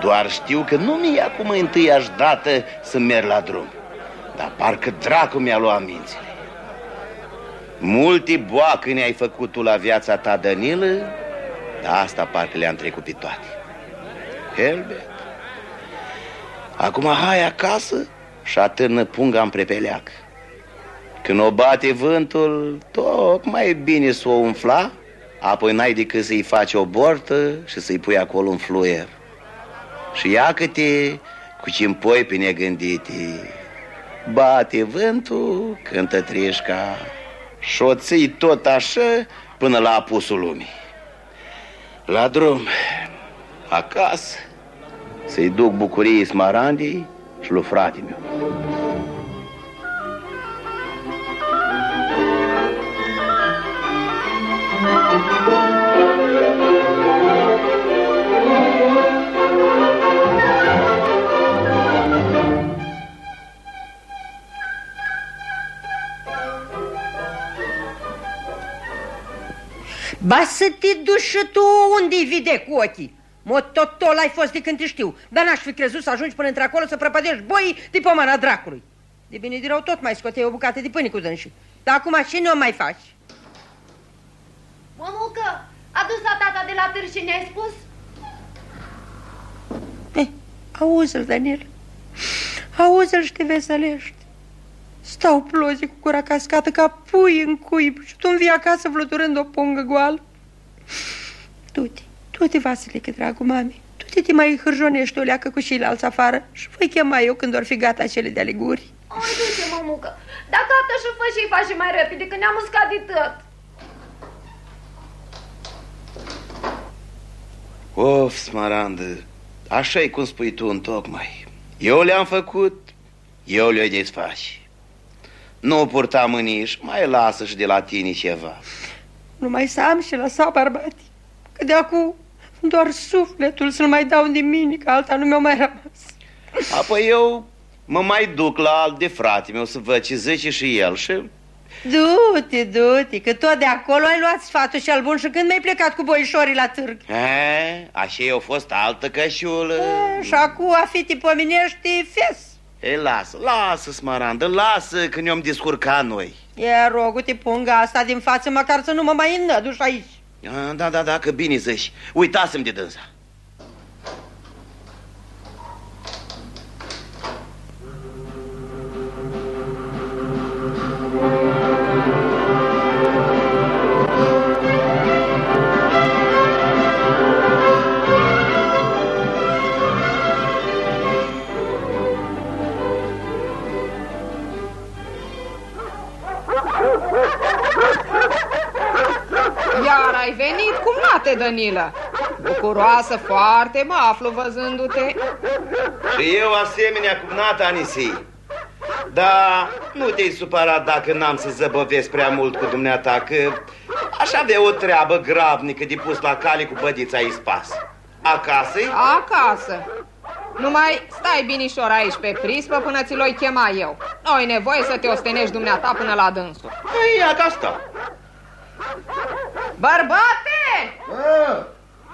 Doar știu că nu mi-e acum întâiași dată să merg la drum. Dar parcă dracu mi-a luat mințile. Multe boacăni ai făcut tu la viața ta, Danilă, dar asta parcă le-am trecut pe toate. Helbet. Acum hai acasă și atârnă punga în prepeleac. Când o bate vântul, tocmai e bine să o umfla, apoi n-ai decât să-i faci o bortă și să-i pui acolo un fluier. Și ia-că-te cu cimpoi pe negândite. Bate vântul, cântă trișca și o ții tot așa până la apusul lumii. La drum, acasă, să-i duc bucurii smarandii și lui frate meu. Ba să te duci și tu unde-i vide cu ochii. Mototol ai fost de când te știu, dar n-aș fi crezut să ajungi până într-acolo să prăpădești boi de pomana dracului. De bine de rău tot mai scoteai o bucată de pâine cu dânsi. Dar acum ce nu o mai faci? Mămucă, a dus la tata de la târg și ne-ai spus? Eh, auzi-l, Daniel. Auzi-l și te veselești. Stau plozi cu gura cascată ca pui în cuib și tu învii acasă fluturând o pungă goală. Du-te, du-te, Vasilică, dragul mami. Du-te, te mai hârjonești o leacă cu ceilalți afară și voi chema eu când or fi gata cele de aleguri. Ai, duce, mămucă, dacă atât și fă și faci mai repede, că ne-am uscat de tot. Of, smarandă, așa e cum spui tu întocmai. Eu le-am făcut, eu le-o desfaci. Nu purta mâniși, mai lasă și de la tine ceva. Numai să am și lăsa bărbatii. Că de acum doar sufletul să-l mai dau de mine, că alta nu mi-a mai rămas. Apoi eu mă mai duc la alt de frate meu să văd ce zice și el și... Du-te, du-te, că tot de acolo ai luat sfatul și al bun și când mi-ai plecat cu boișorii la târg. E, așa eu fost altă cășiulă. E, și acum a fi te pomenești fes. E, lasă, lasă, smarandă, lasă că ne-om descurcat noi. Ia rogu-te punga asta din față, măcar să nu mă mai înnăduși aici. A, Da, da, da, că bine zici. Uitasem de dânsa. Danila. Bucuroasă foarte mă aflu văzându-te. Și eu asemenea cu nata Anisii. Dar nu te-ai supărat dacă n-am să zăbăvesc prea mult cu dumneata, că aș avea o treabă grabnică de pus la cale cu bădița ispas. acasă -i? Acasă. Numai stai binișor aici pe prispă până ți l chema eu. Nu ai nevoie să te ostenești dumneata până la dânsul. Păi, ia asta. Bărbate!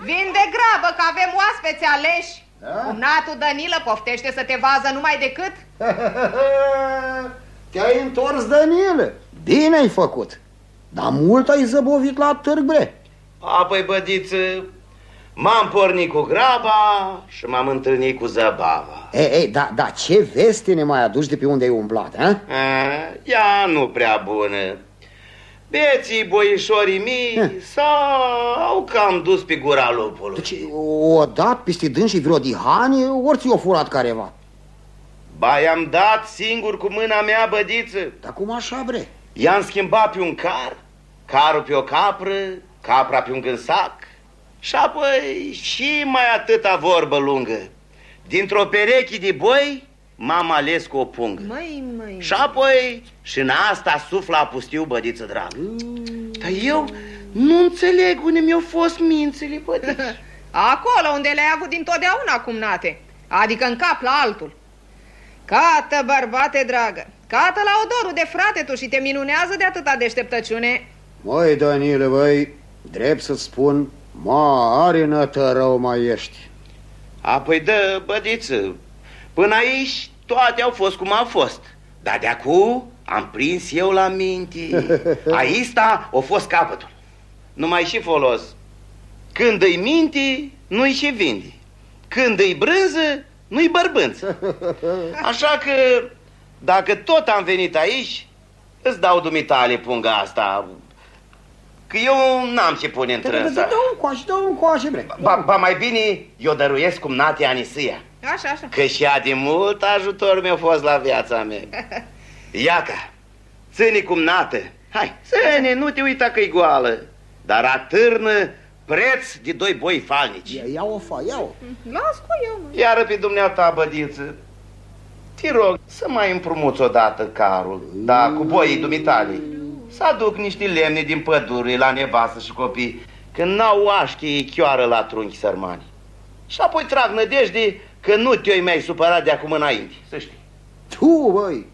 Vin de grabă că avem oaspeți aleși. Da? Cumnatul Danilă poftește să te vază numai decât? Te-ai întors, Danilă. Bine ai făcut. Dar mult ai zăbovit la târg, bre. Apoi, bădiță, m-am pornit cu graba și m-am întâlnit cu zăbava. Ei, ei, da, da, ce veste ne mai aduci de pe unde ai umblat, a? ea nu prea bună. Beții boișorii mii s-au cam dus pe gura lupului. Deci o dat peste dâns și vreo dihanie, ori ți-o furat careva? Ba, i-am dat singur cu mâna mea, bădiță. Dar cum așa, bre? I-am schimbat pe un car, carul pe o capră, capra pe un gânsac și apoi și mai atâta vorbă lungă. Dintr-o pereche de boi m-am ales cu o pungă. Măi, măi. Și apoi și în asta sufla pustiu, bădiță dragă. Mm. Dar eu nu înțeleg unde mi-au fost mințile, bădiță. Acolo unde le-ai avut dintotdeauna, cumnate. Adică în cap la altul. Cată, bărbate dragă, cată la odorul de frate tu și te minunează de atâta deșteptăciune. Măi, Danile, băi, drept să spun, mare nătărău mai ești. Apoi dă, bădiță, până aici toate au fost cum au fost. Dar de acum am prins eu la minte. Aici a fost capătul. Nu mai și folos. Când îi minte, nu-i și vinde. Când îi brânză, nu-i bărbânță. Așa că, dacă tot am venit aici, îți dau dumitale punga asta. Că eu n-am ce pune în trânsa. Dă un coaș, dă un coaș, bre. Ba, ba mai bine, eu dăruiesc cum nate Anisia. Așa, așa. Că și a de mult ajutor mi-a fost la viața mea. Iaca, ține cum nată. Hai, ține, nu te uita că-i goală. Dar atârnă preț de doi boi falnici. Ia, ia-o, fa, ia-o. Las cu eu, mă. Iară pe dumneata, bădiță, te rog să mai împrumuți odată carul, da, cu boii dumitale. Să aduc niște lemne din pădure la nevastă și copii, că n-au așchi chioară la trunchi sărmani. Și apoi trag nădejde că nu te-ai mai supărat de acum înainte, să știi. Tu, băi,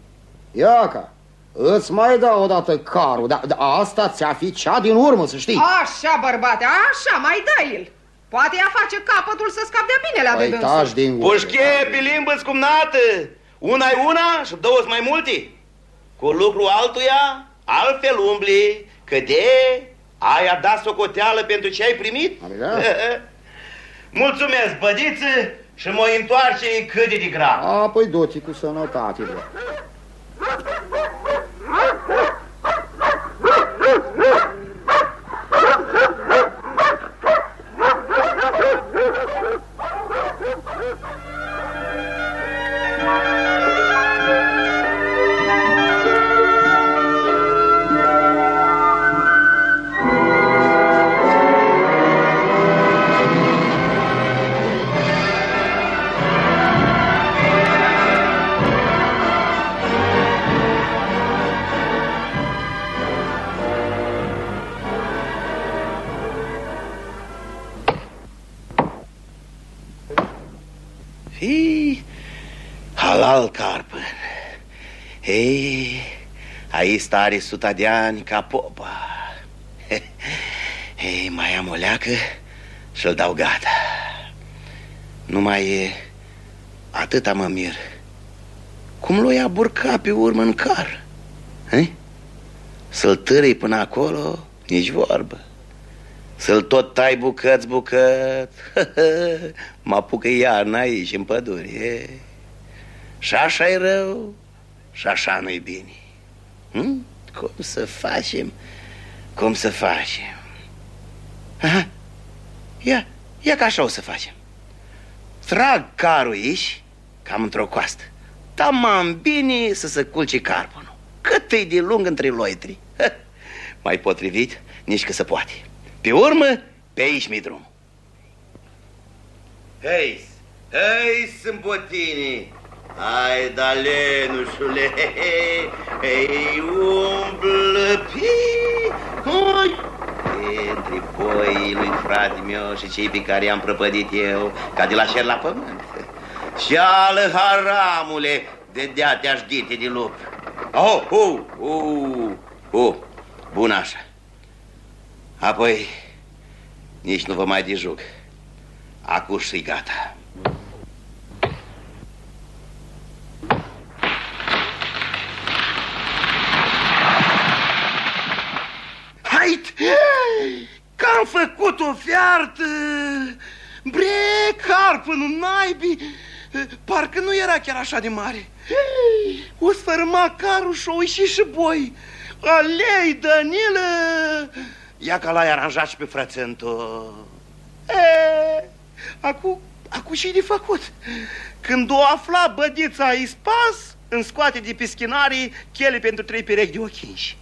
Iaca, îți mai dau odată carul, dar da, asta ți-a fi cea din urmă, să știi. Așa, bărbate, așa, mai dă el. Poate ea face capătul să scape de bine la păi, de taci din gură. Pușche, pe limbă scumnată, una e una și două mai multe. Cu lucru altuia, altfel umbli, că de ai dat socoteală pentru ce ai primit? Da. Mulțumesc, bădiță, și mă întoarce cât de grav. A, păi du cu sănătate, bă. Stare suta de ani ca popa Ei, mai am o leacă și-l dau gata. Nu mai e Atâta mă mir. Cum l-o ia burca pe urmă în car? Să-l târâi până acolo Nici vorbă. Să-l tot tai bucăți bucăt. Mă apucă iarna aici în pădure. Și așa e rău Și așa nu-i bine. Hm? Cum să facem? Cum să facem? Aha. Ia, ia că așa o să facem. Trag carul aici, cam într-o coastă. Tamam bine să se culce carpul. cât e de lung între loitri. Mai potrivit, nici că se poate. Pe urmă, pe aici mi drum. Hei, hei, sunt botinii. Hai, da, lenușule, hei, umblă, pi, hai, între poii lui frate meu și cei pe care i-am prăpădit eu, ca de la șer la pământ. Și ală haramule, de dea te ghite de lup. Oh, oh, oh, oh, bun așa. Apoi, nici nu vă mai dejuc. Acum și gata. Hai, că am făcut o fiartă, bre, carpânul naibii, parcă nu era chiar așa de mare. O sfărâma carul și o ieși și boi. Alei, Danilă! Ia ca l-ai aranjat și pe frățântul. Acum, acum și de făcut. Când o afla bădița ispas, îmi scoate de pischinarii chele pentru trei perechi de ochinși.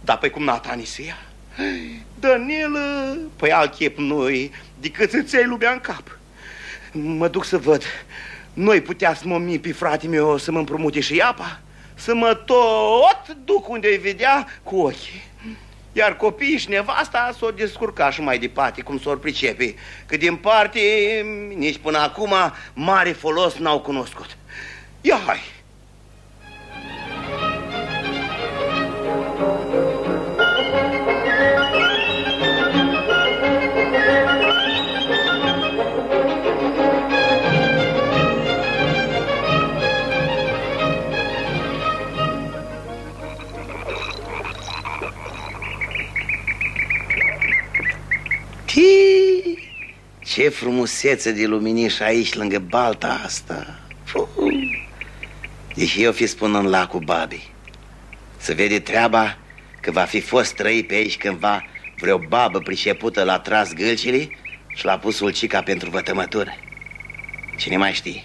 Dar pe cum Natani să ia? Danilă, păi alt chep noi, decât să-ți iei lumea în cap. Mă duc să văd. Noi putea să mă mi pe frate meu să mă împrumute și apa? Să mă tot duc unde-i vedea cu ochii. Iar copiii și nevasta s-o descurca și mai departe, cum s-or pricepe, că din parte nici până acum mare folos n-au cunoscut. Ia hai! Tii, ce frumusețe de luminiș aici lângă balta asta. Fuh. Deși eu fi spun în lacul Babi Să vede treaba că va fi fost trăi pe aici cândva Vreo babă pricepută la tras gâlcile Și l-a pus ulcica pentru vătămătură. Cine mai știe?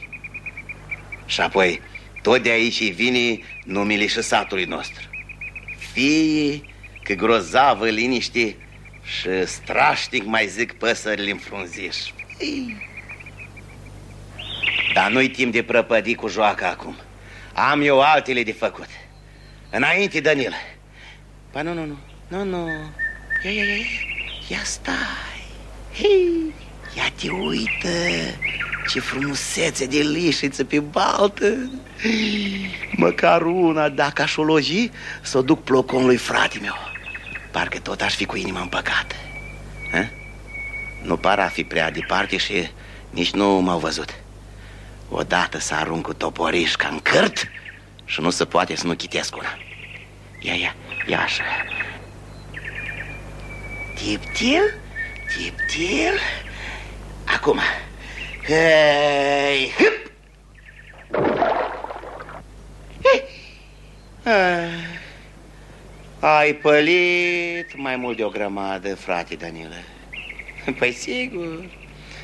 Și apoi tot de aici vine numele și satului nostru. Fie că grozavă liniște și strașnic mai zic păsările în frunziș. Dar nu-i timp de prăpădi cu joaca acum. Am eu altele de făcut. Înainte, Danil. Pa nu, nu, nu. Nu, nu. Ia, ia, ia, ia. Ia stai. Hei, ia te uită. Ce frumusețe de lișiță pe baltă. Măcar una, dacă aș o loji, să o duc plocon lui frate meu. Parcă tot aș fi cu inima împăcată ha? Nu par a fi prea departe și nici nu m-au văzut. Odată să arunc cu toporiș ca în cârt Și nu se poate să nu chitesc una. Ia, ia, ia așa. Tip-til, tip-til? Acum. Hei, hip Hei. Ah. Ai pălit mai mult de o grămadă, frate Danilă Păi sigur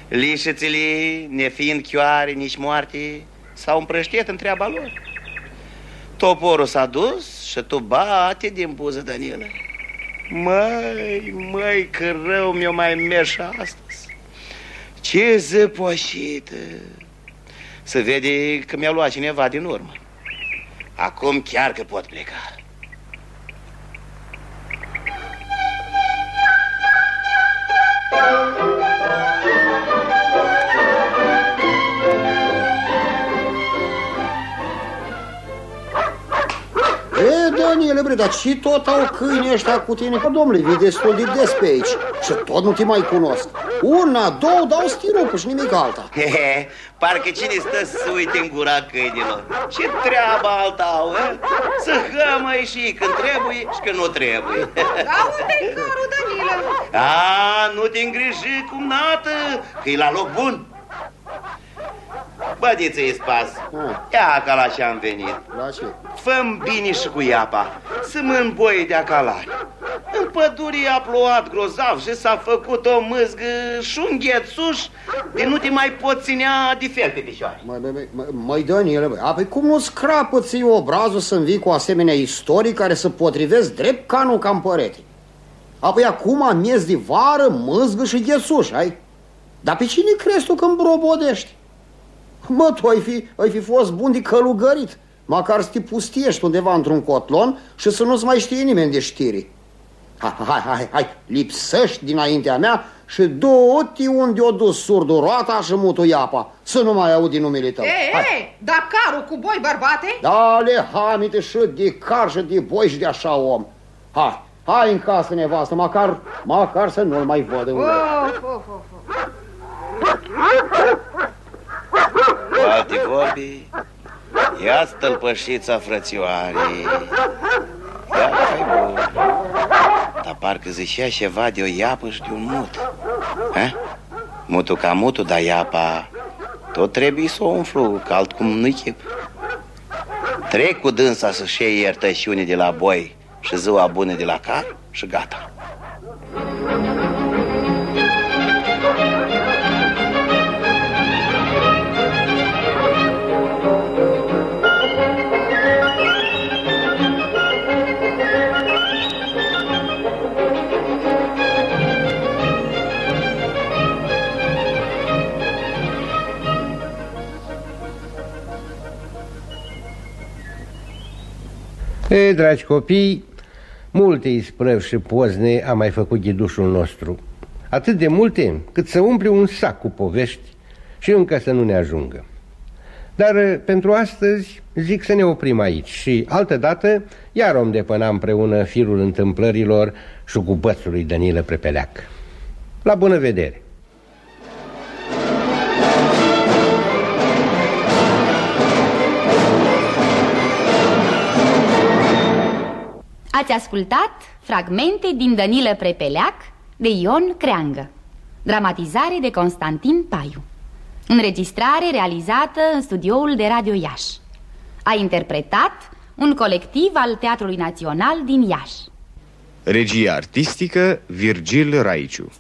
Lișățile, nefiind chioare, nici moarte S-au împrăștiet în treaba lor. Toporul s-a dus și tu bate din buză, Danilă Măi, măi, că rău mi-o mai merge astăzi. Ce zăpoșită. Să vede că mi-a luat cineva din urmă. Acum chiar că pot pleca Daniele, bre, dar și tot au câini ăștia cu tine? Că, domnule, vii destul de des pe aici și tot nu te mai cunosc. Una, două, dau stirupul și nimic alta. He, parcă cine stă să uite în gura câinilor. Ce treaba alta au, he? Să hămăi și când trebuie și când nu trebuie. Da, unde-i carul, Danilă? A, nu te îngriji cum nată, că e la loc bun. Bădiță-i spas, ia ca la ce am venit. La ce? Făm bine și cu iapa, să mân boi de acalari. În pădurii a plouat grozav și s-a făcut o mâzgă și un ghețuș de nu te mai pot ținea de fel pe picioare. Măi, măi, măi, măi Daniele, băi, apoi cum nu scrapă ți obrazul să-mi vii cu asemenea istorii care să potrivesc drept canul cam părete? Apoi acum, miez de vară, mâzgă și ghețuș, ai? Dar pe cine crezi tu că îmbrobodești? Mă, tu ai fi, ai fi fost bun de călugărit, măcar să te pustiești undeva într-un cotlon și să nu-ți mai știe nimeni de știri. Hai, hai, hai, hai, lipsești dinaintea mea și du-te unde o dus surdul roata și mutul iapa, să nu mai audi numele tău. Ei, Hai. ei, dar carul cu boi, bărbate? Da, le hamite și de car și de boi și de așa om. Hai, hai în casă, nevastă, măcar, măcar să nu-l mai văd în Of, gură. of, of, of. Cu alte vorbi, ia stălpășița frățioare. Ia fai bun. Dar parcă zicea ceva de o iapă și de un mut. Ha? Mutul ca mutul, dar iapa tot trebuie să o umflu, că altcum nu-i chip. Trec cu dânsa să-și iei iertășiune de la boi și ziua bună de la car și gata. Ei, dragi copii, multe isprăvi și pozne a mai făcut ghidușul nostru. Atât de multe cât să umple un sac cu povești și încă să nu ne ajungă. Dar eh, pentru astăzi zic să ne oprim aici și altădată iar om depăna împreună firul întâmplărilor și cu bățul lui Danilă Prepeleac. La bună vedere! Ați ascultat fragmente din Danilă Prepeleac de Ion Creangă. Dramatizare de Constantin Paiu. Înregistrare realizată în studioul de Radio Iași. A interpretat un colectiv al Teatrului Național din Iași. Regia artistică Virgil Raiciu